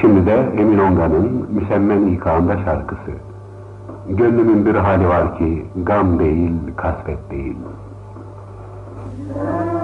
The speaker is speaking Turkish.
Şimdi de Emin Onga'nın Müsemmen İkağında şarkısı. Gönlümün bir hali var ki gam değil, kasvet değil. Müzik